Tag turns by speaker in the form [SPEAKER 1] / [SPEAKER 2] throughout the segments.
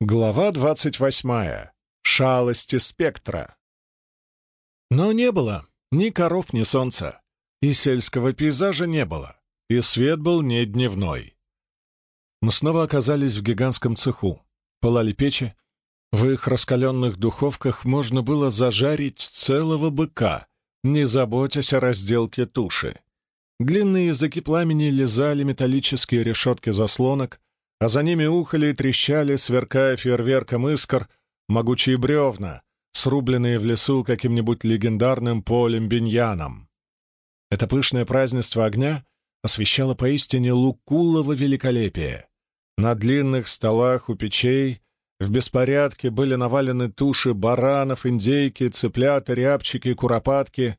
[SPEAKER 1] Глава двадцать восьмая. Шалости спектра. Но не было ни коров, ни солнца, и сельского пейзажа не было, и свет был не дневной. Мы снова оказались в гигантском цеху. Пылали печи. В их раскаленных духовках можно было зажарить целого быка, не заботясь о разделке туши. Длинные языки пламени лизали металлические решетки заслонок, а за ними ухали и трещали, сверкая фейерверком искр, могучие бревна, срубленные в лесу каким-нибудь легендарным полем-биньяном. Это пышное празднество огня освещало поистине лукулово великолепие. На длинных столах у печей в беспорядке были навалены туши баранов, индейки, цыплят, рябчики, куропатки.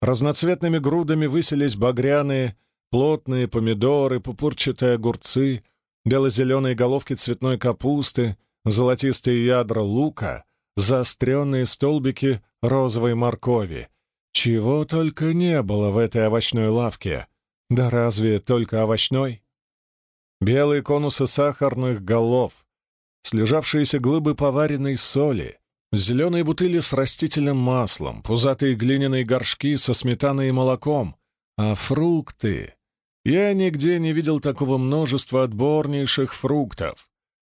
[SPEAKER 1] Разноцветными грудами высились багряные, плотные помидоры, пупурчатые огурцы, бело-зеленые головки цветной капусты, золотистые ядра лука, заостренные столбики розовой моркови. Чего только не было в этой овощной лавке. Да разве только овощной? Белые конусы сахарных голов, слежавшиеся глыбы поваренной соли, зеленые бутыли с растительным маслом, пузатые глиняные горшки со сметаной и молоком, а фрукты я нигде не видел такого множества отборнейших фруктов.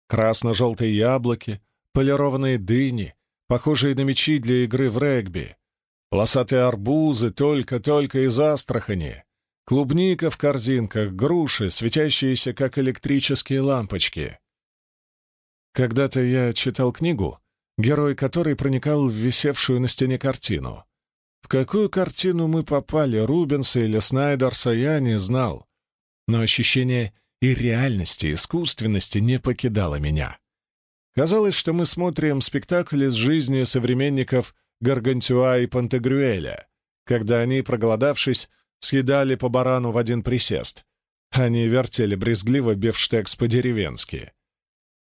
[SPEAKER 1] Красно-желтые яблоки, полированные дыни, похожие на мечи для игры в регби, полосатые арбузы только-только из Астрахани, клубника в корзинках, груши, светящиеся как электрические лампочки. Когда-то я читал книгу, герой которой проникал в висевшую на стене картину. В какую картину мы попали, Рубенса или Снайдерса, я не знал. Но ощущение и реальности, искусственности не покидало меня. Казалось, что мы смотрим спектакль из жизни современников Гаргантюа и Пантагрюэля, когда они, проголодавшись, съедали по барану в один присест. Они вертели брезгливо бифштекс по-деревенски.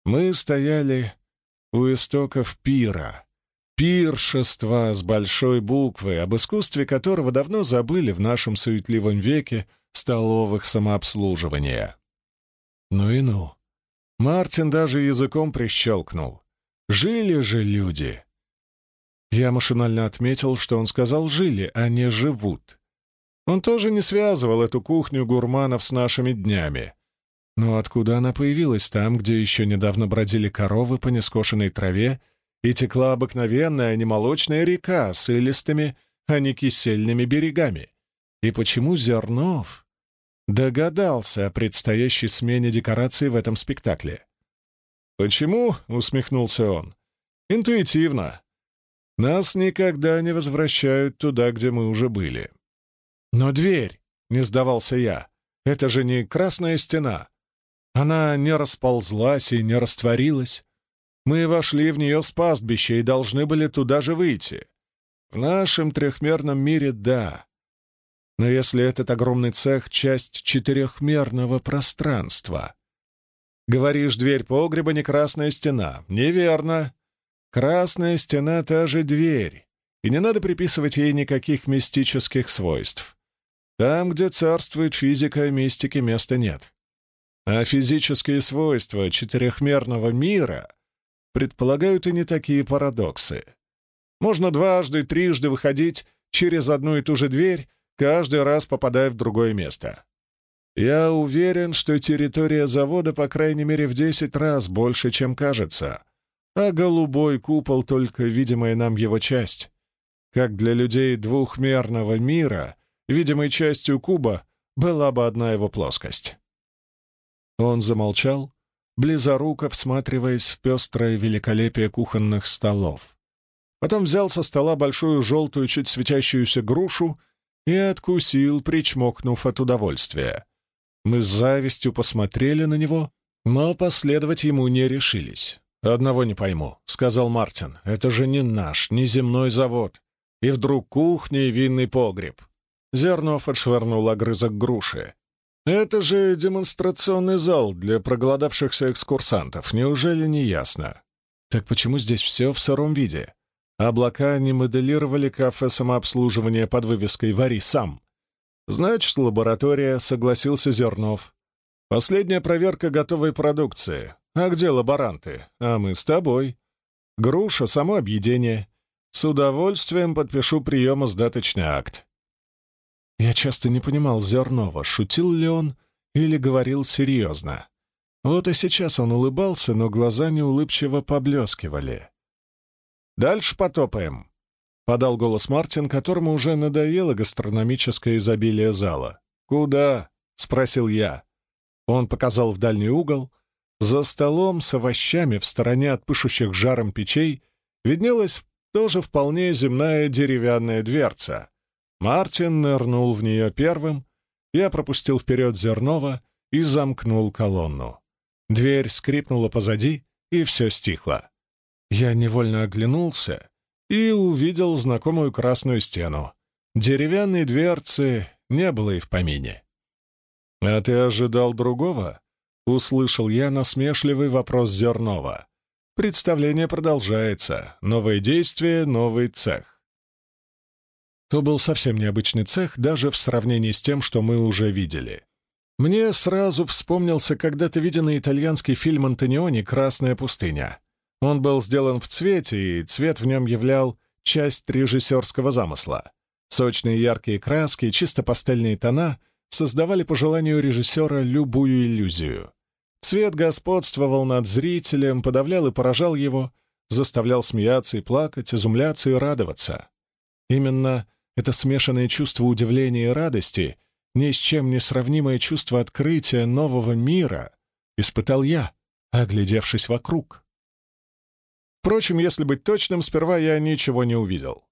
[SPEAKER 1] Мы стояли у истоков пира, Пиршество с большой буквы, об искусстве которого давно забыли в нашем суетливом веке столовых самообслуживания. Ну и ну. Мартин даже языком прищелкнул. Жили же люди. Я машинально отметил, что он сказал «жили», а не «живут». Он тоже не связывал эту кухню гурманов с нашими днями. Но откуда она появилась там, где еще недавно бродили коровы по нескошенной траве и текла обыкновенная, а не молочная река с илистыми, а не кисельными берегами. И почему Зернов догадался о предстоящей смене декораций в этом спектакле? «Почему?» — усмехнулся он. «Интуитивно. Нас никогда не возвращают туда, где мы уже были». «Но дверь!» — не сдавался я. «Это же не красная стена. Она не расползлась и не растворилась. Мы вошли в нее с пастбища и должны были туда же выйти. В нашем трехмерном мире — да. Но если этот огромный цех — часть четырехмерного пространства... Говоришь, дверь погреба не красная стена. Неверно. Красная стена — та же дверь, и не надо приписывать ей никаких мистических свойств. Там, где царствует физика, мистики места нет. А физические свойства четырехмерного мира предполагают и не такие парадоксы. Можно дважды, трижды выходить через одну и ту же дверь, каждый раз попадая в другое место. Я уверен, что территория завода по крайней мере в десять раз больше, чем кажется, а голубой купол — только видимая нам его часть. Как для людей двухмерного мира, видимой частью куба была бы одна его плоскость. Он замолчал, близоруко всматриваясь в пестрое великолепие кухонных столов. Потом взял со стола большую желтую, чуть светящуюся грушу и откусил, причмокнув от удовольствия. Мы с завистью посмотрели на него, но последовать ему не решились. «Одного не пойму», — сказал Мартин. «Это же не наш, не земной завод. И вдруг кухня и винный погреб». Зернов отшвырнул огрызок груши. Это же демонстрационный зал для проголодавшихся экскурсантов, неужели не ясно? Так почему здесь все в сыром виде? Облака не моделировали кафе самообслуживания под вывеской «Вари сам». Значит, лаборатория, согласился Зернов. Последняя проверка готовой продукции. А где лаборанты? А мы с тобой. Груша — само объедение. С удовольствием подпишу приемо-сдаточный акт». Я часто не понимал Зернова, шутил ли он или говорил серьезно. Вот и сейчас он улыбался, но глаза неулыбчиво поблескивали. «Дальше потопаем», — подал голос Мартин, которому уже надоело гастрономическое изобилие зала. «Куда?» — спросил я. Он показал в дальний угол. За столом с овощами в стороне от пышущих жаром печей виднелась тоже вполне земная деревянная дверца. Мартин нырнул в нее первым, я пропустил вперед Зернова и замкнул колонну. Дверь скрипнула позади, и все стихло. Я невольно оглянулся и увидел знакомую красную стену. Деревянной дверцы не было и в помине. «А ты ожидал другого?» — услышал я насмешливый вопрос Зернова. «Представление продолжается. Новое действие, новый цех». То был совсем необычный цех, даже в сравнении с тем, что мы уже видели. Мне сразу вспомнился когда-то виденный итальянский фильм Антониони «Красная пустыня». Он был сделан в цвете, и цвет в нем являл часть режиссерского замысла. Сочные яркие краски, чисто пастельные тона создавали по желанию режиссера любую иллюзию. Цвет господствовал над зрителем, подавлял и поражал его, заставлял смеяться и плакать, изумляться и радоваться. Именно это смешанное чувство удивления и радости — ни с чем не сравнимое чувство открытия нового мира испытал я, оглядевшись вокруг. Впрочем, если быть точным, сперва я ничего не увидел.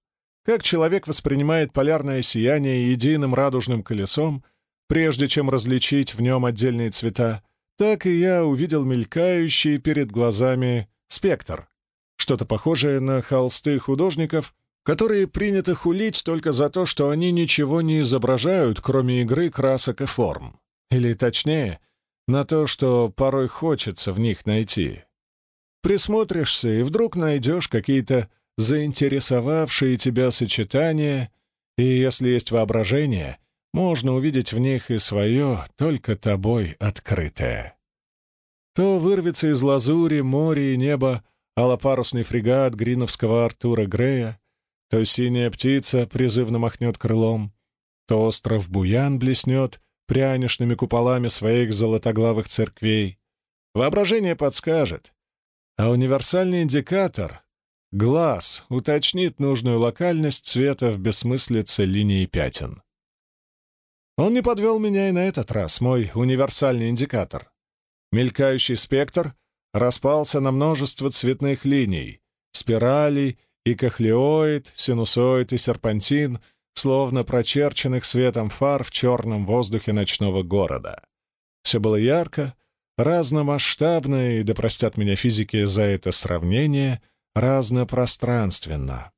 [SPEAKER 1] Как человек воспринимает полярное сияние единым радужным колесом, прежде чем различить в нем отдельные цвета, так и я увидел мелькающий перед глазами спектр, что-то похожее на холсты художников, которые принято хулить только за то, что они ничего не изображают, кроме игры красок и форм. Или, точнее, на то, что порой хочется в них найти. Присмотришься, и вдруг найдешь какие-то заинтересовавшие тебя сочетания, и, если есть воображение, можно увидеть в них и свое, только тобой открытое. То вырвется из лазури, моря и неба аллопарусный фрегат гриновского Артура Грея, то синяя птица призывно махнет крылом, то остров Буян блеснет прянишными куполами своих золотоглавых церквей. Воображение подскажет, а универсальный индикатор — глаз — уточнит нужную локальность цвета в бессмыслице линии пятен. Он не подвел меня и на этот раз, мой универсальный индикатор. Мелькающий спектр распался на множество цветных линий, спиралей и кахлеоид, синусоид и серпантин, словно прочерченных светом фар в черном воздухе ночного города. Все было ярко, разномасштабно и, да простят меня физики за это сравнение, разнопространственно.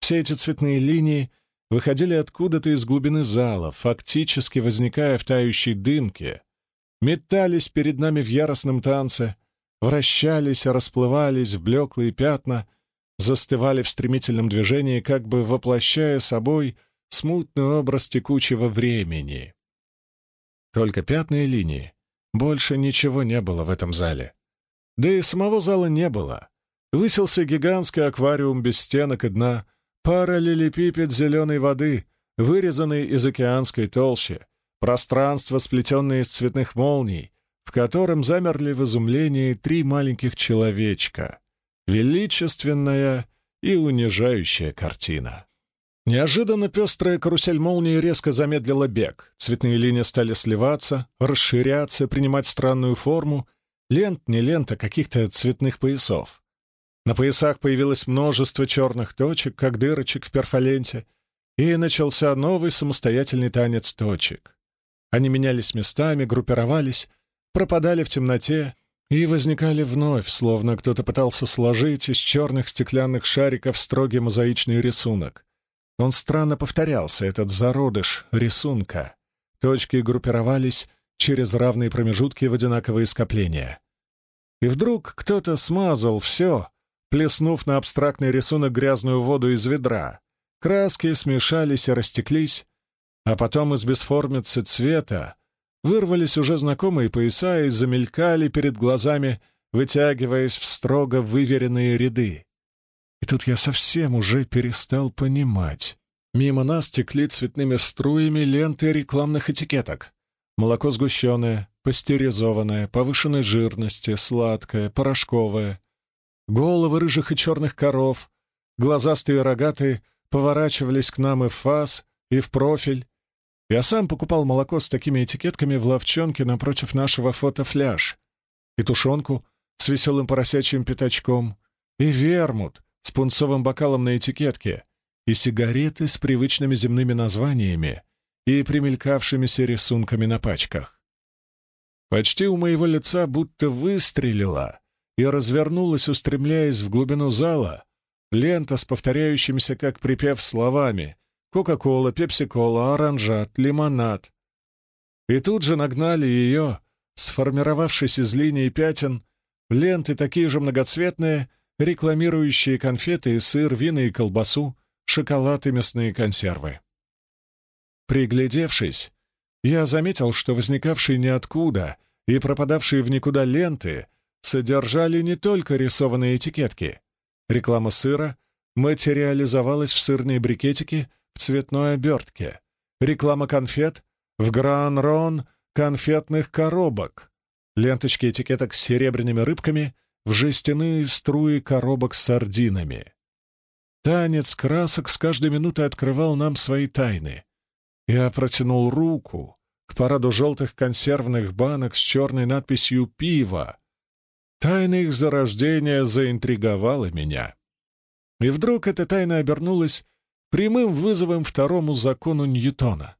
[SPEAKER 1] Все эти цветные линии выходили откуда-то из глубины зала, фактически возникая в тающей дымке, метались перед нами в яростном танце, вращались расплывались в блеклые пятна — застывали в стремительном движении, как бы воплощая собой смутный образ текучего времени. Только пятные линии. Больше ничего не было в этом зале. Да и самого зала не было. Высился гигантский аквариум без стенок и дна, параллелепипед зеленой воды, вырезанный из океанской толщи, пространство, сплетенное из цветных молний, в котором замерли в изумлении три маленьких человечка величественная и унижающая картина. Неожиданно пестрая карусель молнии резко замедлила бег. Цветные линии стали сливаться, расширяться, принимать странную форму. Лент не лента, каких-то цветных поясов. На поясах появилось множество черных точек, как дырочек в перфоленте, и начался новый самостоятельный танец точек. Они менялись местами, группировались, пропадали в темноте, и возникали вновь, словно кто-то пытался сложить из черных стеклянных шариков строгий мозаичный рисунок. Он странно повторялся, этот зародыш рисунка. Точки группировались через равные промежутки в одинаковые скопления. И вдруг кто-то смазал все, плеснув на абстрактный рисунок грязную воду из ведра. Краски смешались и растеклись, а потом из бесформицы цвета Вырвались уже знакомые пояса и замелькали перед глазами вытягиваясь в строго выверенные ряды. И тут я совсем уже перестал понимать. Мимо нас текли цветными струями ленты рекламных этикеток. Молоко сгущенное, пастеризованное, повышенной жирности, сладкое, порошковое. Головы рыжих и черных коров, глазастые рогатые, поворачивались к нам и в фас, и в профиль. Я сам покупал молоко с такими этикетками в ловчонке напротив нашего фотофляж, и тушенку с веселым поросячьим пятачком, и вермут с пунцовым бокалом на этикетке, и сигареты с привычными земными названиями и примелькавшимися рисунками на пачках. Почти у моего лица будто выстрелила и развернулась, устремляясь в глубину зала, лента с повторяющимися как припев словами «Кока-кола», «Пепси-кола», «Оранжат», «Лимонад». И тут же нагнали ее, сформировавшись из линий пятен, ленты такие же многоцветные, рекламирующие конфеты, сыр, вина и колбасу, шоколад и мясные консервы. Приглядевшись, я заметил, что возникавшие ниоткуда и пропадавшие в никуда ленты содержали не только рисованные этикетки. Реклама сыра материализовалась в сырные брикетики цветной обертке. Реклама конфет в гран-рон конфетных коробок. Ленточки этикеток с серебряными рыбками в жестяные струи коробок с сардинами. Танец красок с каждой минутой открывал нам свои тайны. Я протянул руку к параду желтых консервных банок с черной надписью «Пиво». Тайна их зарождения заинтриговала меня. И вдруг эта тайна обернулась прямым вызовом второму закону Ньютона.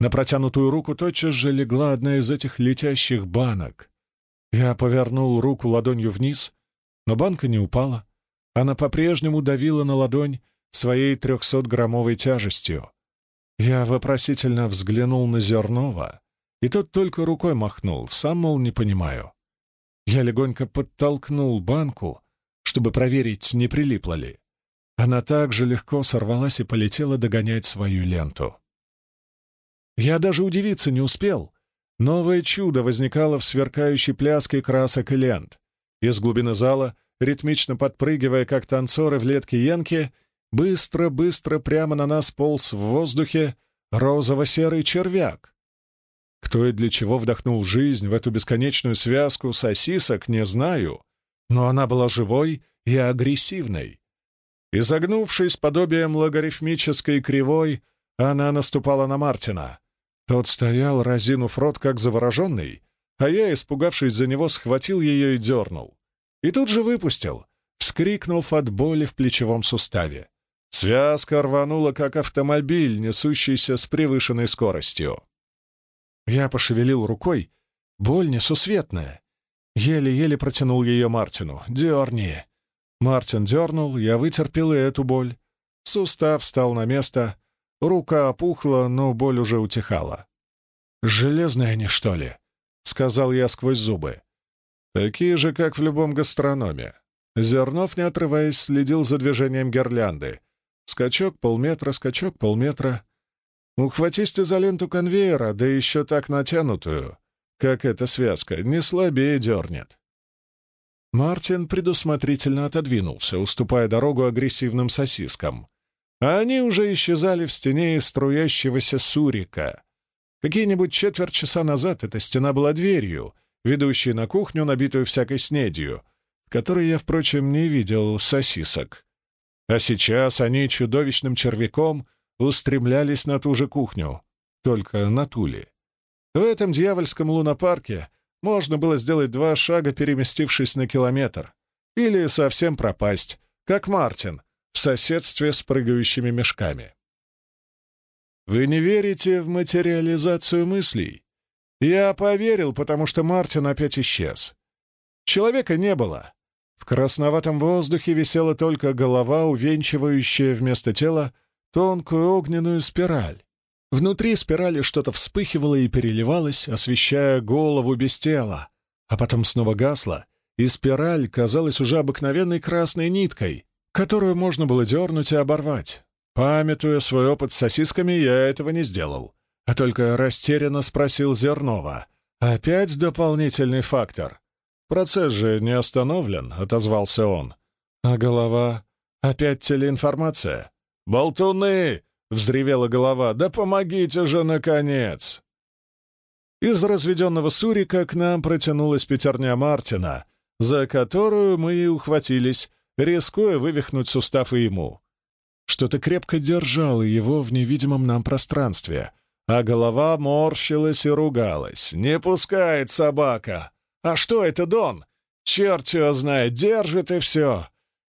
[SPEAKER 1] На протянутую руку тотчас же легла одна из этих летящих банок. Я повернул руку ладонью вниз, но банка не упала. Она по-прежнему давила на ладонь своей трехсотграммовой тяжестью. Я вопросительно взглянул на Зернова, и тот только рукой махнул, сам, мол, не понимаю. Я легонько подтолкнул банку, чтобы проверить, не прилипла ли. Она также легко сорвалась и полетела догонять свою ленту. Я даже удивиться не успел. Новое чудо возникало в сверкающей пляске красок и лент. Из глубины зала ритмично подпрыгивая, как танцоры в летке Янки, быстро-быстро прямо на нас полз в воздухе розово-серый червяк. Кто и для чего вдохнул жизнь в эту бесконечную связку сосисок, не знаю, но она была живой и агрессивной. Изогнувшись подобием логарифмической кривой, она наступала на Мартина. Тот стоял, разинув рот, как завороженный, а я, испугавшись за него, схватил ее и дернул. И тут же выпустил, вскрикнув от боли в плечевом суставе. Связка рванула, как автомобиль, несущийся с превышенной скоростью. Я пошевелил рукой. Боль несусветная. Еле-еле протянул ее Мартину. «Дерни!» Мартин дернул, я вытерпел и эту боль. Сустав встал на место. Рука опухла, но боль уже утихала. «Железные они, что ли?» — сказал я сквозь зубы. Такие же, как в любом гастрономе. Зернов, не отрываясь, следил за движением гирлянды. Скачок полметра, скачок полметра. Ухватись ты за ленту конвейера, да еще так натянутую, как эта связка, не слабее дернет. Мартин предусмотрительно отодвинулся, уступая дорогу агрессивным сосискам. А они уже исчезали в стене из струящегося сурика. Какие-нибудь четверть часа назад эта стена была дверью, ведущий на кухню, набитую всякой снедью, в которой я, впрочем, не видел сосисок. А сейчас они чудовищным червяком устремлялись на ту же кухню, только на Туле. В этом дьявольском лунопарке можно было сделать два шага, переместившись на километр, или совсем пропасть, как Мартин, в соседстве с прыгающими мешками. Вы не верите в материализацию мыслей? Я поверил, потому что Мартин опять исчез. Человека не было. В красноватом воздухе висела только голова, увенчивающая вместо тела тонкую огненную спираль. Внутри спирали что-то вспыхивало и переливалось, освещая голову без тела, а потом снова гасло, и спираль казалась уже обыкновенной красной ниткой, которую можно было дернуть и оборвать. Памятуя свой опыт с сосисками, я этого не сделал а только растерянно спросил Зернова. Опять дополнительный фактор. Процесс же не остановлен», — отозвался он. «А голова? Опять телеинформация?» «Болтуны!» — взревела голова. «Да помогите же, наконец!» Из разведенного сурика к нам протянулась пятерня Мартина, за которую мы и ухватились, рискуя вывихнуть сустав и ему. Что-то крепко держало его в невидимом нам пространстве, а голова морщилась и ругалась. «Не пускает собака! А что это, Дон? Черт его знает, держит и все!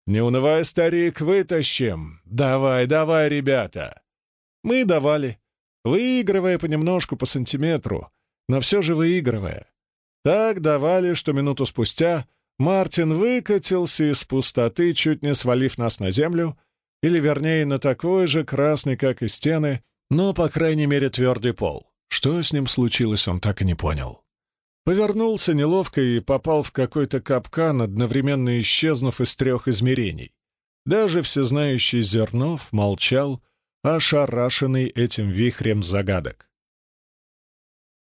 [SPEAKER 1] Не унывай, старик, вытащим! Давай, давай, ребята!» Мы давали, выигрывая понемножку по сантиметру, но все же выигрывая. Так давали, что минуту спустя Мартин выкатился из пустоты, чуть не свалив нас на землю, или, вернее, на такой же красный, как и стены, но, по крайней мере, твердый пол. Что с ним случилось, он так и не понял. Повернулся неловко и попал в какой-то капкан, одновременно исчезнув из трех измерений. Даже всезнающий Зернов молчал, ошарашенный этим вихрем загадок.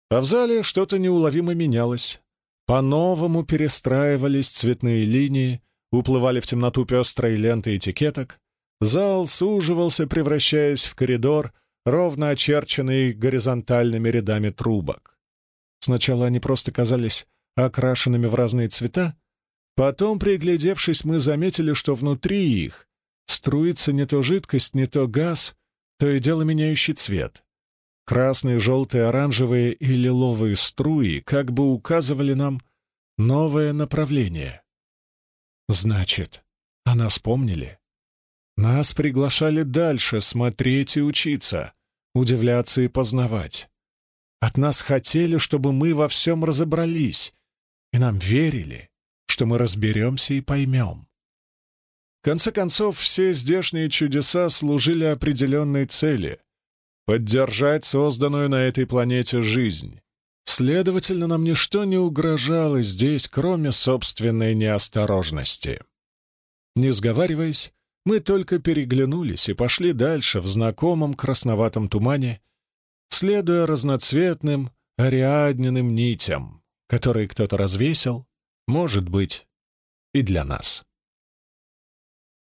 [SPEAKER 1] А в зале что-то неуловимо менялось. По-новому перестраивались цветные линии, уплывали в темноту пестрые ленты этикеток. Зал суживался, превращаясь в коридор, ровно очерченный горизонтальными рядами трубок. Сначала они просто казались окрашенными в разные цвета, потом, приглядевшись, мы заметили, что внутри их струится не то жидкость, не то газ, то и дело меняющий цвет. Красные, желтые, оранжевые и лиловые струи как бы указывали нам новое направление. Значит, о нас помнили? Нас приглашали дальше смотреть и учиться, удивляться и познавать. От нас хотели, чтобы мы во всем разобрались, и нам верили, что мы разберемся и поймем. Конце концов, все здешние чудеса служили определенной цели поддержать созданную на этой планете жизнь. Следовательно, нам ничто не угрожало здесь, кроме собственной неосторожности. Не сговариваясь, мы только переглянулись и пошли дальше в знакомом красноватом тумане, следуя разноцветным ариадненным нитям, которые кто-то развесил, может быть, и для нас.